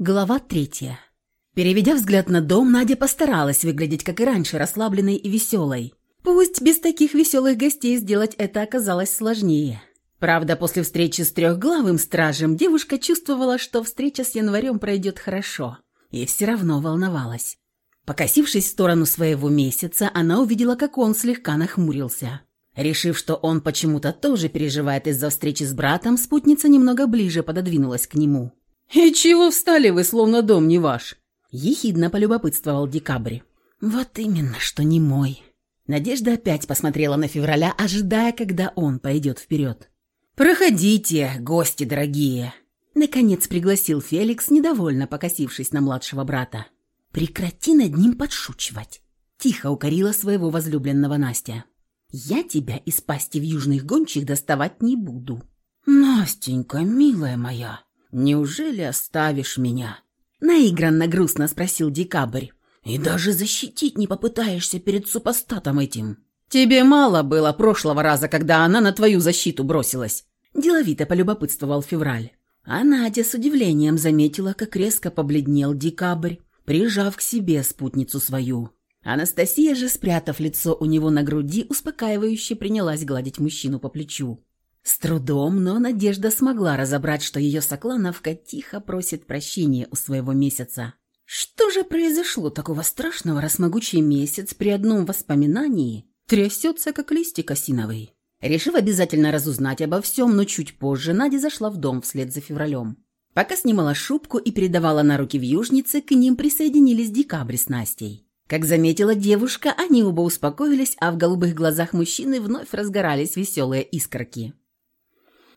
Глава третья. Переведя взгляд на дом, Надя постаралась выглядеть, как и раньше, расслабленной и веселой. Пусть без таких веселых гостей сделать это оказалось сложнее. Правда, после встречи с трехглавым стражем девушка чувствовала, что встреча с январем пройдет хорошо. И все равно волновалась. Покосившись в сторону своего месяца, она увидела, как он слегка нахмурился. Решив, что он почему-то тоже переживает из-за встречи с братом, спутница немного ближе пододвинулась к нему. «И чего встали вы, словно дом не ваш?» Ехидно полюбопытствовал Декабрь. «Вот именно, что не мой». Надежда опять посмотрела на февраля, ожидая, когда он пойдет вперед. «Проходите, гости дорогие!» Наконец пригласил Феликс, недовольно покосившись на младшего брата. «Прекрати над ним подшучивать!» Тихо укорила своего возлюбленного Настя. «Я тебя из пасти в южных гончих доставать не буду». «Настенька, милая моя!» Неужели оставишь меня?» Наигранно грустно спросил Декабрь. «И даже защитить не попытаешься перед супостатом этим?» «Тебе мало было прошлого раза, когда она на твою защиту бросилась?» Деловито полюбопытствовал Февраль. А Надя с удивлением заметила, как резко побледнел Декабрь, прижав к себе спутницу свою. Анастасия же, спрятав лицо у него на груди, успокаивающе принялась гладить мужчину по плечу. С трудом, но Надежда смогла разобрать, что ее Соклановка тихо просит прощения у своего месяца. Что же произошло такого страшного, раз могучий месяц при одном воспоминании трясется, как листик осиновый? Решив обязательно разузнать обо всем, но чуть позже Надя зашла в дом вслед за февралем. Пока снимала шубку и передавала на руки вьюжнице, к ним присоединились декабрь с Настей. Как заметила девушка, они оба успокоились, а в голубых глазах мужчины вновь разгорались веселые искорки.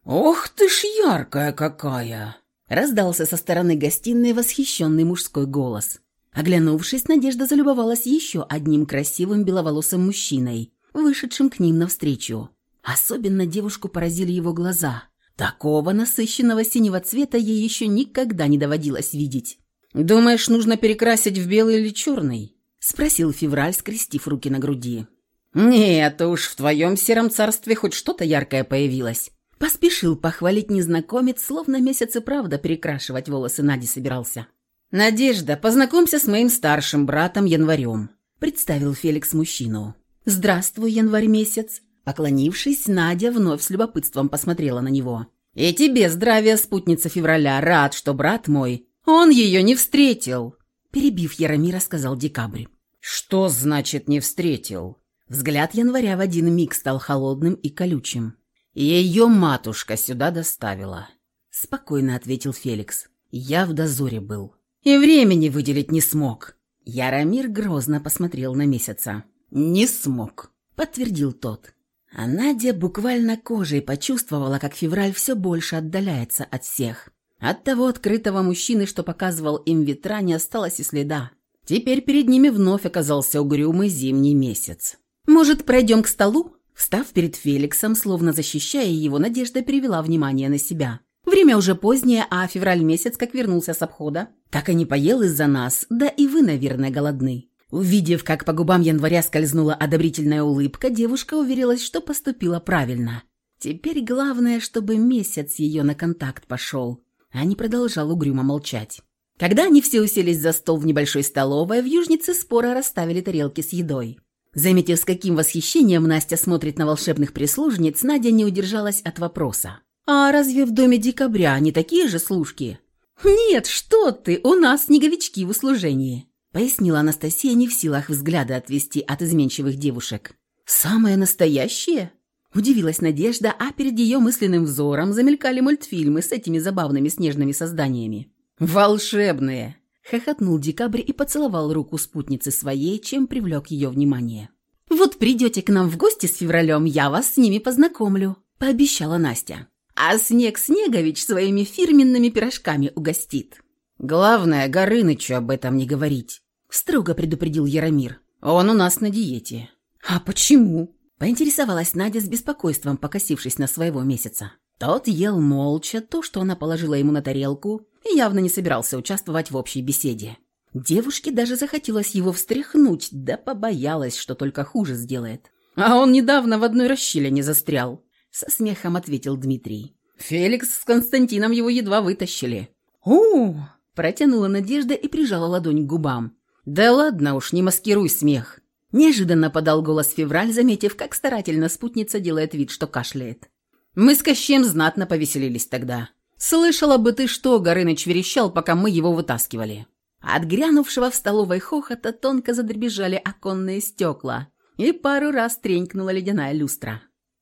«Ох ты ж яркая какая!» Раздался со стороны гостиной восхищенный мужской голос. Оглянувшись, Надежда залюбовалась еще одним красивым беловолосым мужчиной, вышедшим к ним навстречу. Особенно девушку поразили его глаза. Такого насыщенного синего цвета ей еще никогда не доводилось видеть. «Думаешь, нужно перекрасить в белый или черный?» – спросил Февраль, скрестив руки на груди. «Нет уж, в твоем сером царстве хоть что-то яркое появилось. Поспешил похвалить незнакомец, словно месяц и правда перекрашивать волосы Нади собирался. «Надежда, познакомься с моим старшим братом Январем», — представил Феликс мужчину. «Здравствуй, Январь месяц». Поклонившись, Надя вновь с любопытством посмотрела на него. «И тебе здравия, спутница февраля. Рад, что брат мой, он ее не встретил», — перебив Яромира, сказал Декабрь. «Что значит «не встретил»?» Взгляд Января в один миг стал холодным и колючим. Ее матушка сюда доставила. Спокойно ответил Феликс. Я в дозоре был. И времени выделить не смог. Яромир грозно посмотрел на месяца. «Не смог», — подтвердил тот. А Надя буквально кожей почувствовала, как февраль все больше отдаляется от всех. От того открытого мужчины, что показывал им ветра, не осталось и следа. Теперь перед ними вновь оказался угрюмый зимний месяц. «Может, пройдем к столу?» Встав перед Феликсом, словно защищая его, Надежда перевела внимание на себя. Время уже позднее, а февраль месяц как вернулся с обхода. Так и не поел из-за нас, да и вы, наверное, голодны. Увидев, как по губам января скользнула одобрительная улыбка, девушка уверилась, что поступила правильно. Теперь главное, чтобы месяц ее на контакт пошел, а не продолжал угрюмо молчать. Когда они все уселись за стол в небольшой столовой, в южнице спора расставили тарелки с едой. Заметив, с каким восхищением Настя смотрит на волшебных прислужниц, Надя не удержалась от вопроса. «А разве в доме декабря не такие же служки?» «Нет, что ты, у нас снеговички в услужении», пояснила Анастасия, не в силах взгляда отвести от изменчивых девушек. «Самое настоящее?» Удивилась Надежда, а перед ее мысленным взором замелькали мультфильмы с этими забавными снежными созданиями. «Волшебные!» Хохотнул Декабрь и поцеловал руку спутницы своей, чем привлек ее внимание. «Вот придете к нам в гости с февралем, я вас с ними познакомлю», – пообещала Настя. «А Снег Снегович своими фирменными пирожками угостит». «Главное, Горынычу об этом не говорить», – строго предупредил Яромир. «Он у нас на диете». «А почему?» – поинтересовалась Надя с беспокойством, покосившись на своего месяца. Тот ел молча то, что она положила ему на тарелку, и явно не собирался участвовать в общей беседе. Девушке даже захотелось его встряхнуть, да побоялась, что только хуже сделает. «А он недавно в одной расщелине застрял», — со смехом ответил Дмитрий. «Феликс с Константином его едва вытащили». «О!» — Протянула Надежда и прижала ладонь к губам. «Да ладно уж, не маскируй смех!» Неожиданно подал голос Февраль, заметив, как старательно спутница делает вид, что кашляет. «Мы с Кощем знатно повеселились тогда. Слышала бы ты, что Горыныч верещал, пока мы его вытаскивали». От грянувшего в столовой хохота тонко задребежали оконные стекла, и пару раз тренькнула ледяная люстра.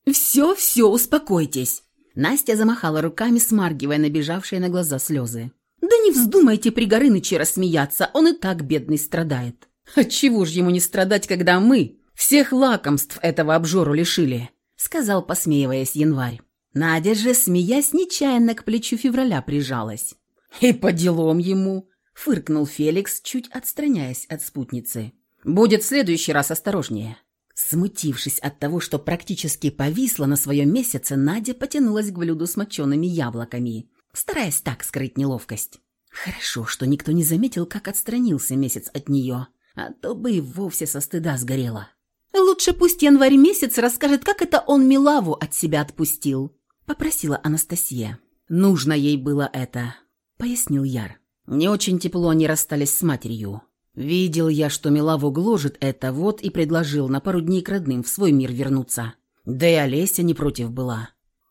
«Все, все, успокойтесь!» Настя замахала руками, смаргивая набежавшие на глаза слезы. «Да не вздумайте при Горыныче рассмеяться, он и так бедный страдает». «Отчего ж ему не страдать, когда мы всех лакомств этого обжору лишили?» сказал, посмеиваясь январь. Надя же, смеясь, нечаянно к плечу февраля прижалась. «И по делам ему!» — фыркнул Феликс, чуть отстраняясь от спутницы. «Будет в следующий раз осторожнее». Смутившись от того, что практически повисла на своем месяце, Надя потянулась к блюду с мочеными яблоками, стараясь так скрыть неловкость. Хорошо, что никто не заметил, как отстранился месяц от нее, а то бы и вовсе со стыда сгорела. «Лучше пусть январь месяц расскажет, как это он Милаву от себя отпустил», — попросила Анастасия. «Нужно ей было это», — пояснил Яр. «Не очень тепло они расстались с матерью. Видел я, что Милаву гложет это, вот и предложил на пару дней к родным в свой мир вернуться. Да и Олеся не против была.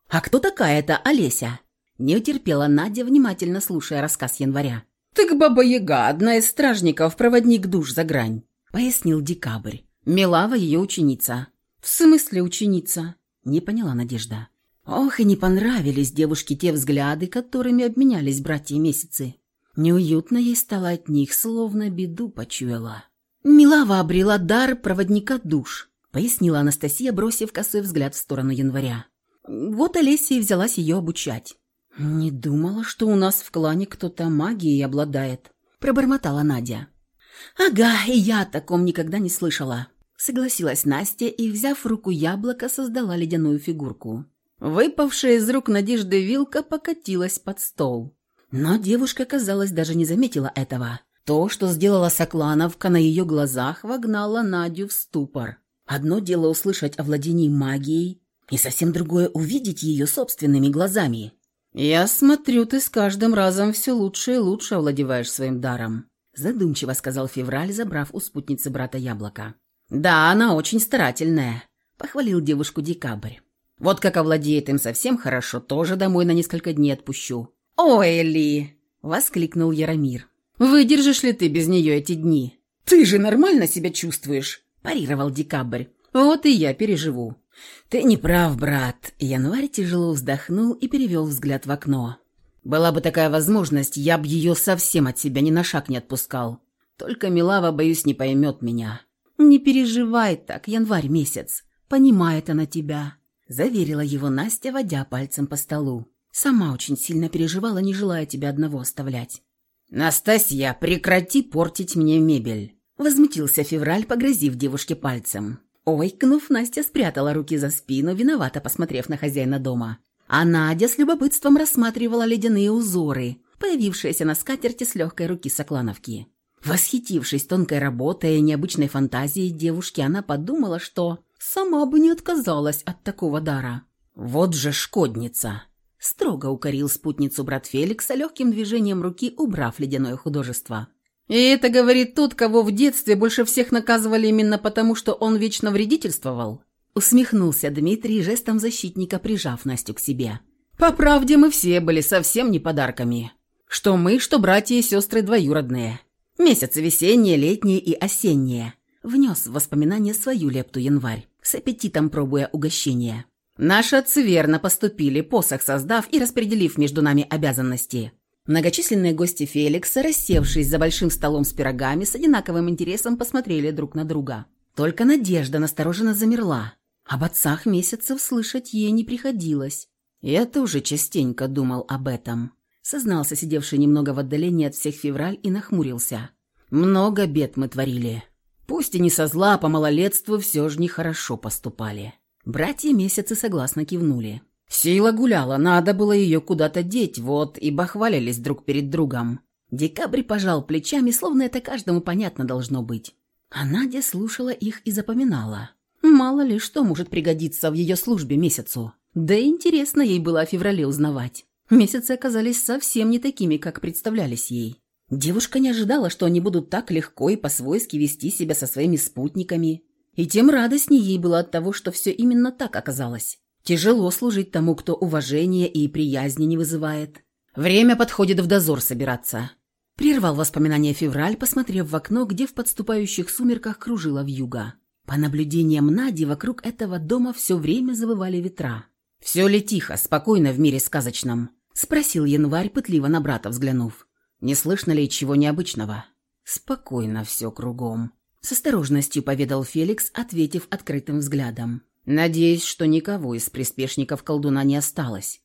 «А кто такая эта Олеся?» Не утерпела Надя, внимательно слушая рассказ января. «Так Баба-Яга, одна из стражников, проводник душ за грань», — пояснил Декабрь. Милава ее ученица. «В смысле ученица?» — не поняла Надежда. Ох, и не понравились девушке те взгляды, которыми обменялись братья месяцы. Неуютно ей стало от них, словно беду почуяла. «Милава обрела дар проводника душ», — пояснила Анастасия, бросив косой взгляд в сторону января. «Вот Олеся и взялась ее обучать». «Не думала, что у нас в клане кто-то магией обладает», — пробормотала Надя. «Ага, и я о таком никогда не слышала», — согласилась Настя и, взяв в руку яблоко, создала ледяную фигурку. Выпавшая из рук Надежды вилка покатилась под стол. Но девушка, казалось, даже не заметила этого. То, что сделала Соклановка на ее глазах, вогнало Надю в ступор. Одно дело услышать о владении магией, и совсем другое увидеть ее собственными глазами. «Я смотрю, ты с каждым разом все лучше и лучше овладеваешь своим даром», задумчиво сказал Февраль, забрав у спутницы брата яблоко. «Да, она очень старательная», — похвалил девушку Декабрь. «Вот как овладеет им совсем хорошо, тоже домой на несколько дней отпущу. «Ой, Ли!» — воскликнул Яромир. «Выдержишь ли ты без нее эти дни?» «Ты же нормально себя чувствуешь?» – парировал Декабрь. «Вот и я переживу». «Ты не прав, брат». Январь тяжело вздохнул и перевел взгляд в окно. «Была бы такая возможность, я б ее совсем от себя ни на шаг не отпускал. Только Милава, боюсь, не поймет меня». «Не переживай так, январь месяц. Понимает она тебя», – заверила его Настя, водя пальцем по столу. Сама очень сильно переживала, не желая тебя одного оставлять. «Настасья, прекрати портить мне мебель!» Возмутился Февраль, погрозив девушке пальцем. Ойкнув, Настя спрятала руки за спину, виновато посмотрев на хозяина дома. А Надя с любопытством рассматривала ледяные узоры, появившиеся на скатерти с легкой руки Соклановки. Восхитившись тонкой работой и необычной фантазией девушки, она подумала, что сама бы не отказалась от такого дара. «Вот же шкодница!» Строго укорил спутницу брат Феликса, легким движением руки убрав ледяное художество. «И это говорит тот, кого в детстве больше всех наказывали именно потому, что он вечно вредительствовал?» Усмехнулся Дмитрий, жестом защитника прижав Настю к себе. «По правде, мы все были совсем не подарками. Что мы, что братья и сестры двоюродные. Месяцы весенние, летние и осенние». Внес в воспоминания свою лепту январь, с аппетитом пробуя угощение. Наши отцы верно поступили, посох создав и распределив между нами обязанности. Многочисленные гости Феликса, рассевшись за большим столом с пирогами, с одинаковым интересом посмотрели друг на друга. Только Надежда настороженно замерла. Об отцах месяцев слышать ей не приходилось. Я тоже частенько думал об этом. Сознался сидевший немного в отдалении от всех февраль и нахмурился. Много бед мы творили. Пусть и не со зла, а по малолетству все же нехорошо поступали. Братья месяцы согласно кивнули. Сила гуляла, надо было ее куда-то деть, вот и бахвалились друг перед другом. Декабрь пожал плечами, словно это каждому понятно должно быть. А Надя слушала их и запоминала. Мало ли что может пригодиться в ее службе месяцу. Да и интересно ей было о феврале узнавать. Месяцы оказались совсем не такими, как представлялись ей. Девушка не ожидала, что они будут так легко и по-свойски вести себя со своими спутниками. И тем радостнее ей было от того, что все именно так оказалось. Тяжело служить тому, кто уважения и приязни не вызывает. Время подходит в дозор собираться. Прервал воспоминания февраль, посмотрев в окно, где в подступающих сумерках кружила вьюга. По наблюдениям Нади, вокруг этого дома все время завывали ветра. «Все ли тихо, спокойно в мире сказочном?» – спросил январь, пытливо на брата взглянув. «Не слышно ли чего необычного?» «Спокойно все кругом», – с осторожностью поведал Феликс, ответив открытым взглядом. «Надеюсь, что никого из приспешников колдуна не осталось».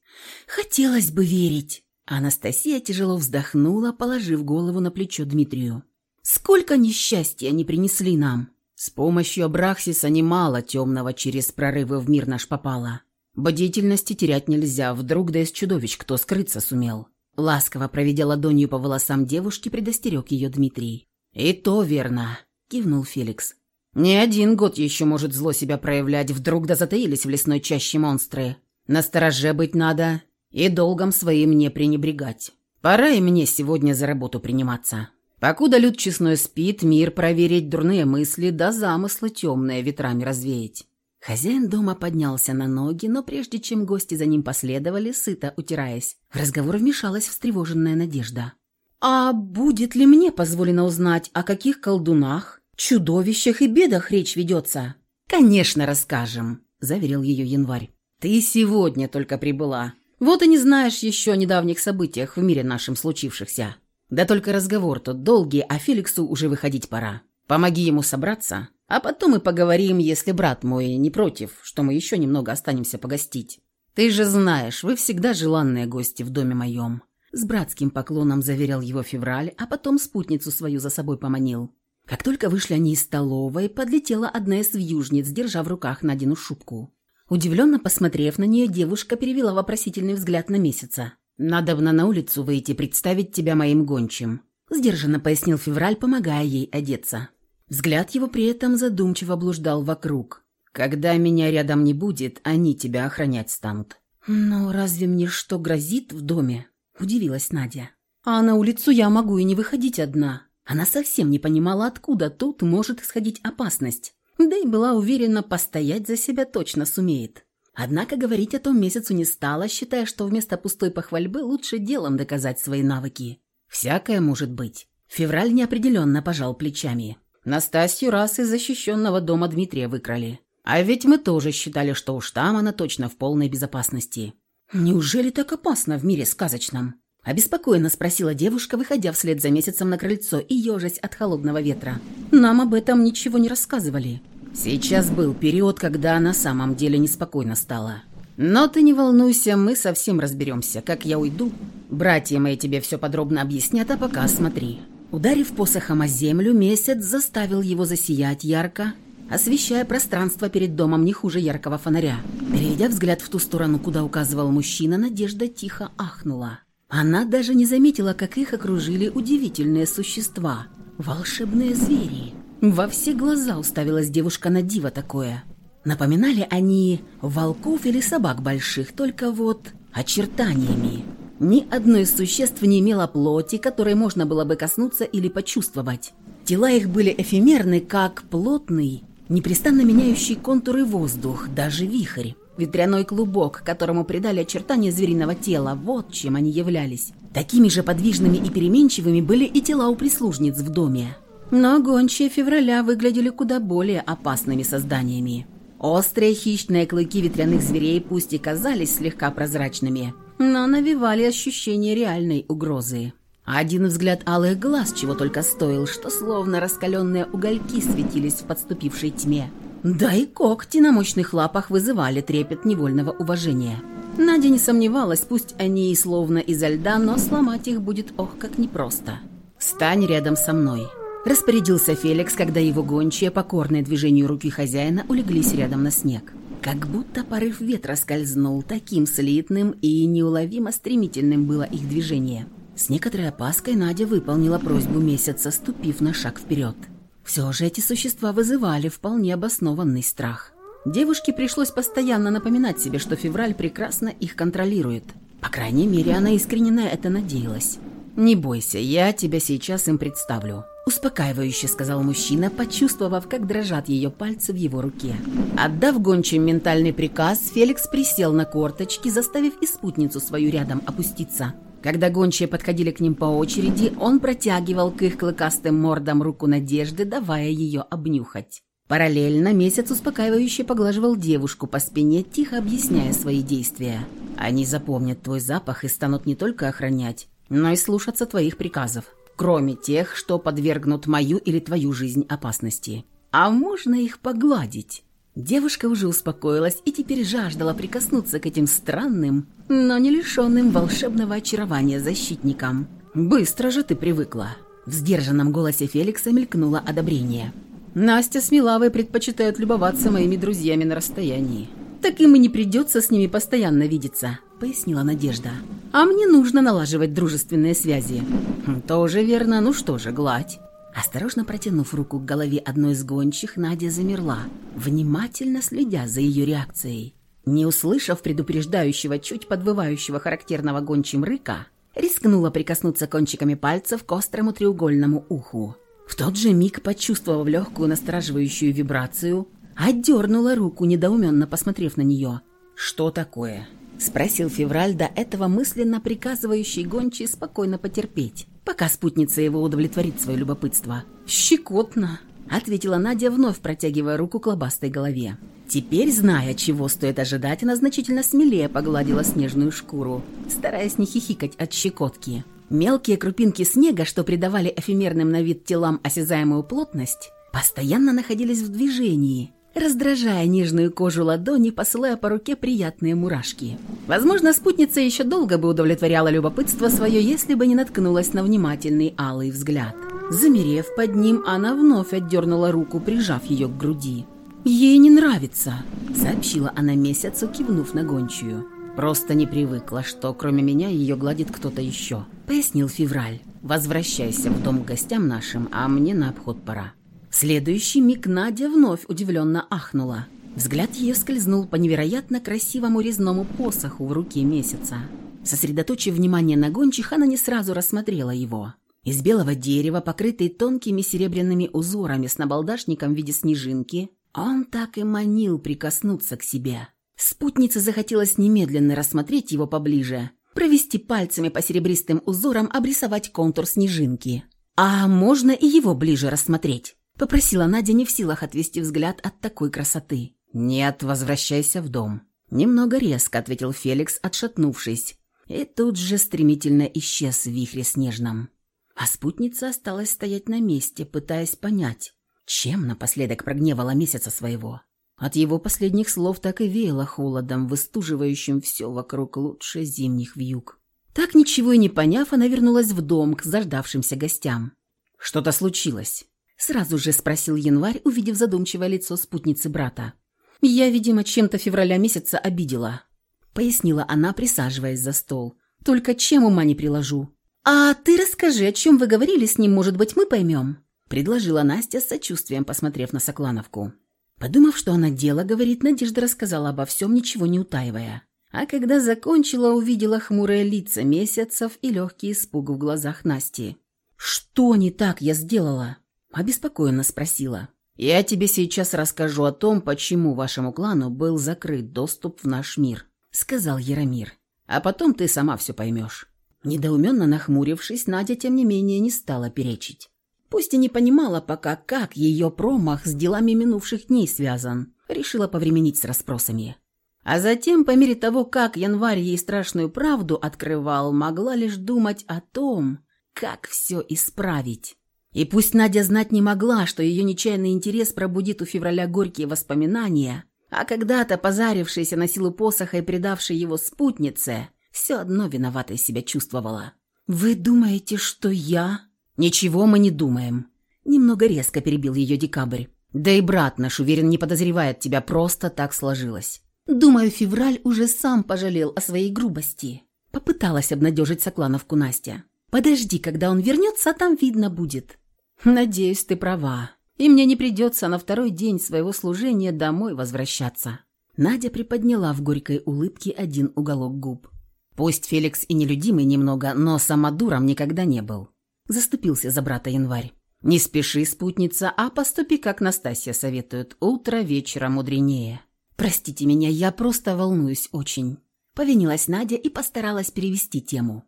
«Хотелось бы верить». Анастасия тяжело вздохнула, положив голову на плечо Дмитрию. «Сколько несчастья они принесли нам!» «С помощью Абрахсиса немало темного через прорывы в мир наш попало. Бдительности терять нельзя, вдруг да из чудовищ кто скрыться сумел». Ласково проведя ладонью по волосам девушки, предостерег ее Дмитрий. «И то верно», — кивнул Феликс. «Не один год еще может зло себя проявлять, вдруг да затаились в лесной чаще монстры. Настороже быть надо и долгом своим не пренебрегать. Пора и мне сегодня за работу приниматься. Покуда люд честной спит, мир проверить, дурные мысли да замыслы темные ветрами развеять». Хозяин дома поднялся на ноги, но прежде чем гости за ним последовали, сыто утираясь, в разговор вмешалась встревоженная Надежда. «А будет ли мне позволено узнать, о каких колдунах, чудовищах и бедах речь ведется?» «Конечно, расскажем», — заверил ее январь. «Ты сегодня только прибыла. Вот и не знаешь еще о недавних событиях в мире нашем случившихся. Да только разговор тот долгий, а Феликсу уже выходить пора. Помоги ему собраться, а потом мы поговорим, если брат мой не против, что мы еще немного останемся погостить. Ты же знаешь, вы всегда желанные гости в доме моем». С братским поклоном заверял его Февраль, а потом спутницу свою за собой поманил. Как только вышли они из столовой, подлетела одна из вьюжниц, держа в руках Надину шубку. Удивленно посмотрев на нее, девушка перевела вопросительный взгляд на месяца. «Надобно на улицу выйти, представить тебя моим гончим», – сдержанно пояснил Февраль, помогая ей одеться. Взгляд его при этом задумчиво блуждал вокруг. «Когда меня рядом не будет, они тебя охранять станут». «Но разве мне что грозит в доме?» – удивилась Надя. «А на улицу я могу и не выходить одна». Она совсем не понимала, откуда тут может исходить опасность. Да и была уверена, постоять за себя точно сумеет. Однако говорить о том месяцу не стала, считая, что вместо пустой похвальбы лучше делом доказать свои навыки. Всякое может быть. Февраль неопределенно пожал плечами. Настасью раз из защищенного дома Дмитрия выкрали. А ведь мы тоже считали, что уж там она точно в полной безопасности. Неужели так опасно в мире сказочном? Обеспокоенно спросила девушка, выходя вслед за месяцем на крыльцо и ежась от холодного ветра. Нам об этом ничего не рассказывали. Сейчас был период, когда на самом деле неспокойно стало. Но ты не волнуйся, мы совсем разберемся. Как я уйду, братья мои тебе все подробно объяснят, а пока смотри. Ударив посохом о землю, месяц заставил его засиять ярко, освещая пространство перед домом не хуже яркого фонаря. Переведя взгляд в ту сторону, куда указывал мужчина, Надежда тихо ахнула. Она даже не заметила, как их окружили удивительные существа, волшебные звери. Во все глаза уставилась девушка на диво такое. Напоминали они волков или собак больших, только вот очертаниями. Ни одно из существ не имело плоти, которой можно было бы коснуться или почувствовать. Тела их были эфемерны, как плотный, непрестанно меняющий контуры воздух, даже вихрь. Ветряной клубок, которому придали очертания звериного тела, вот чем они являлись. Такими же подвижными и переменчивыми были и тела у прислужниц в доме. Но гончие февраля выглядели куда более опасными созданиями. Острые хищные клыки ветряных зверей пусть и казались слегка прозрачными – но навевали ощущение реальной угрозы. Один взгляд алых глаз чего только стоил, что словно раскаленные угольки светились в подступившей тьме. Да и когти на мощных лапах вызывали трепет невольного уважения. Надя не сомневалась, пусть они и словно изо льда, но сломать их будет ох как непросто. «Стань рядом со мной», – распорядился Феликс, когда его гончие, покорные движению руки хозяина, улеглись рядом на снег. Как будто порыв ветра скользнул, таким слитным и неуловимо стремительным было их движение. С некоторой опаской Надя выполнила просьбу месяца, ступив на шаг вперед. Все же эти существа вызывали вполне обоснованный страх. Девушке пришлось постоянно напоминать себе, что февраль прекрасно их контролирует. По крайней мере, она искренне на это надеялась. «Не бойся, я тебя сейчас им представлю», – успокаивающе сказал мужчина, почувствовав, как дрожат ее пальцы в его руке. Отдав гончим ментальный приказ, Феликс присел на корточки, заставив и спутницу свою рядом опуститься. Когда гончие подходили к ним по очереди, он протягивал к их клыкастым мордам руку Надежды, давая ее обнюхать. Параллельно месяц успокаивающе поглаживал девушку по спине, тихо объясняя свои действия. «Они запомнят твой запах и станут не только охранять, но и слушаться твоих приказов, кроме тех, что подвергнут мою или твою жизнь опасности. А можно их погладить?» Девушка уже успокоилась и теперь жаждала прикоснуться к этим странным, но не лишенным волшебного очарования защитникам. «Быстро же ты привыкла!» В сдержанном голосе Феликса мелькнуло одобрение. «Настя с Милавой предпочитают любоваться моими друзьями на расстоянии. Так им и не придется с ними постоянно видеться», — пояснила Надежда. «А мне нужно налаживать дружественные связи». «Хм, «Тоже верно. Ну что же, гладь». Осторожно протянув руку к голове одной из гончих, Надя замерла, внимательно следя за ее реакцией. Не услышав предупреждающего, чуть подвывающего характерного гончим рыка, рискнула прикоснуться кончиками пальцев к острому треугольному уху. В тот же миг, почувствовав легкую настораживающую вибрацию, отдернула руку, недоуменно посмотрев на нее. «Что такое?» – спросил Февраль, до этого мысленно приказывающий гончий спокойно потерпеть пока спутница его удовлетворит свое любопытство. «Щекотно», — ответила Надя, вновь протягивая руку к лобастой голове. Теперь, зная, чего стоит ожидать, она значительно смелее погладила снежную шкуру, стараясь не хихикать от щекотки. Мелкие крупинки снега, что придавали эфемерным на вид телам осязаемую плотность, постоянно находились в движении, раздражая нежную кожу ладони, посылая по руке приятные мурашки. Возможно, спутница еще долго бы удовлетворяла любопытство свое, если бы не наткнулась на внимательный алый взгляд. Замерев под ним, она вновь отдернула руку, прижав ее к груди. «Ей не нравится», — сообщила она месяцу, кивнув на гончую. «Просто не привыкла, что кроме меня ее гладит кто-то еще», — пояснил Февраль. «Возвращайся в дом к гостям нашим, а мне на обход пора». Следующий миг Надя вновь удивленно ахнула. Взгляд ее скользнул по невероятно красивому резному посоху в руке месяца. Сосредоточив внимание на гончих, она не сразу рассмотрела его. Из белого дерева, покрытый тонкими серебряными узорами с набалдашником в виде снежинки, он так и манил прикоснуться к себе. Спутнице захотелось немедленно рассмотреть его поближе, провести пальцами по серебристым узорам, обрисовать контур снежинки. «А можно и его ближе рассмотреть?» – попросила Надя не в силах отвести взгляд от такой красоты. «Нет, возвращайся в дом». Немного резко ответил Феликс, отшатнувшись, и тут же стремительно исчез в вихре снежном. А спутница осталась стоять на месте, пытаясь понять, чем напоследок прогневала месяца своего. От его последних слов так и веяло холодом, выстуживающим все вокруг лучше зимних вьюг. Так ничего и не поняв, она вернулась в дом к заждавшимся гостям. «Что-то случилось?» Сразу же спросил Январь, увидев задумчивое лицо спутницы брата. «Я, видимо, чем-то февраля месяца обидела», — пояснила она, присаживаясь за стол. «Только чем ума не приложу». «А ты расскажи, о чем вы говорили с ним, может быть, мы поймем?» — предложила Настя с сочувствием, посмотрев на Соклановку. Подумав, что она дело говорит, Надежда рассказала обо всем, ничего не утаивая. А когда закончила, увидела хмурые лица месяцев и легкий испуг в глазах Насти. «Что не так я сделала?» – обеспокоенно спросила. «Я тебе сейчас расскажу о том, почему вашему клану был закрыт доступ в наш мир», — сказал Яромир. «А потом ты сама все поймешь». Недоуменно нахмурившись, Надя, тем не менее, не стала перечить. Пусть и не понимала пока, как ее промах с делами минувших дней связан, решила повременить с расспросами. А затем, по мере того, как январь ей страшную правду открывал, могла лишь думать о том, как все исправить. И пусть Надя знать не могла, что ее нечаянный интерес пробудит у февраля горькие воспоминания, а когда-то позарившаяся на силу посоха и предавшая его спутнице, все одно виноватой себя чувствовала. «Вы думаете, что я...» «Ничего мы не думаем», — немного резко перебил ее декабрь. «Да и брат наш, уверен, не подозревает тебя, просто так сложилось». «Думаю, февраль уже сам пожалел о своей грубости», — попыталась обнадежить Соклановку Настя. «Подожди, когда он вернется, там видно будет». «Надеюсь, ты права. И мне не придется на второй день своего служения домой возвращаться». Надя приподняла в горькой улыбке один уголок губ. Пусть Феликс и нелюдимый немного, но самодуром никогда не был. Заступился за брата январь. Не спеши, спутница, а поступи, как Настасья советует. Утро вечера мудренее. Простите меня, я просто волнуюсь очень. Повинилась Надя и постаралась перевести тему.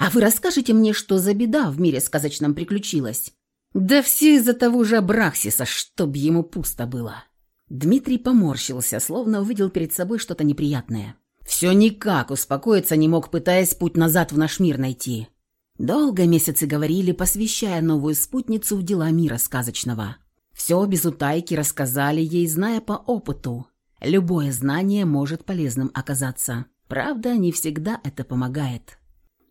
А вы расскажете мне, что за беда в мире сказочном приключилась? Да все из-за того же Абрахсиса, чтоб ему пусто было. Дмитрий поморщился, словно увидел перед собой что-то неприятное. Все никак успокоиться не мог, пытаясь путь назад в наш мир найти. Долго месяцы говорили, посвящая новую спутницу в дела мира сказочного. Все без утайки рассказали ей, зная по опыту. Любое знание может полезным оказаться. Правда, не всегда это помогает.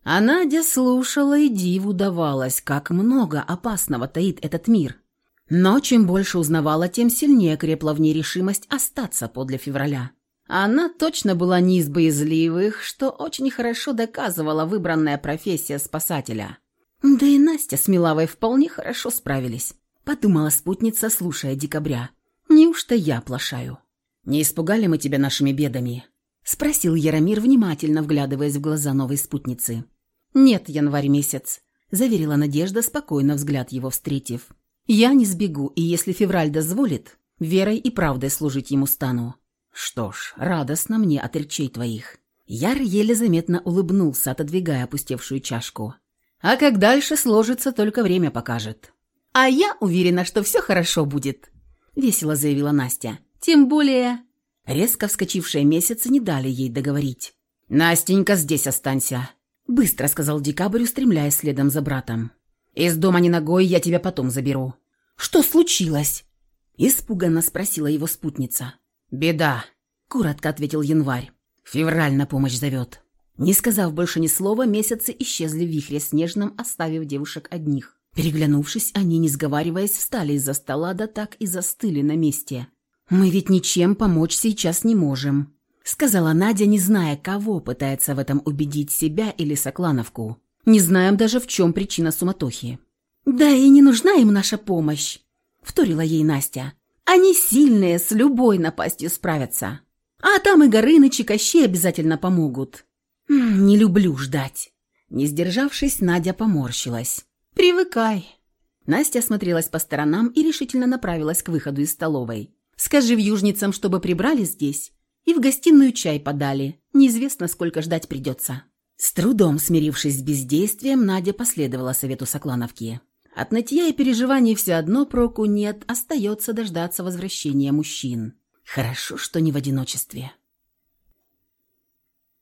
А Надя слушала и диву давалась, как много опасного таит этот мир. Но чем больше узнавала, тем сильнее крепла в ней решимость остаться подле февраля. Она точно была не из боязливых, что очень хорошо доказывала выбранная профессия спасателя. Да и Настя с Милавой вполне хорошо справились, подумала спутница, слушая декабря. Неужто я плашаю? Не испугали мы тебя нашими бедами? Спросил Яромир, внимательно вглядываясь в глаза новой спутницы. «Нет, январь месяц», — заверила Надежда, спокойно взгляд его встретив. «Я не сбегу, и если февраль дозволит, верой и правдой служить ему стану. «Что ж, радостно мне от речей твоих». Яр еле заметно улыбнулся, отодвигая опустевшую чашку. «А как дальше сложится, только время покажет». «А я уверена, что все хорошо будет», — весело заявила Настя. «Тем более...» Резко вскочившие месяцы не дали ей договорить. «Настенька, здесь останься», — быстро сказал Декабрь, устремляясь следом за братом. «Из дома не ногой, я тебя потом заберу». «Что случилось?» — испуганно спросила его спутница. «Беда», — коротко ответил январь. «Февраль на помощь зовет». Не сказав больше ни слова, месяцы исчезли в вихре снежном, оставив девушек одних. Переглянувшись, они, не сговариваясь, встали из-за стола, да так и застыли на месте. «Мы ведь ничем помочь сейчас не можем», — сказала Надя, не зная, кого пытается в этом убедить себя или Соклановку. «Не знаем даже, в чем причина суматохи». «Да и не нужна им наша помощь», — вторила ей Настя. Они сильные, с любой напастью справятся. А там и Горыныч, и Кощей обязательно помогут. Не люблю ждать. Не сдержавшись, Надя поморщилась. «Привыкай». Настя осмотрелась по сторонам и решительно направилась к выходу из столовой. «Скажи вьюжницам, чтобы прибрали здесь и в гостиную чай подали. Неизвестно, сколько ждать придется». С трудом смирившись с бездействием, Надя последовала совету Соклановки. От нытья и переживаний все одно проку нет, остается дождаться возвращения мужчин. Хорошо, что не в одиночестве.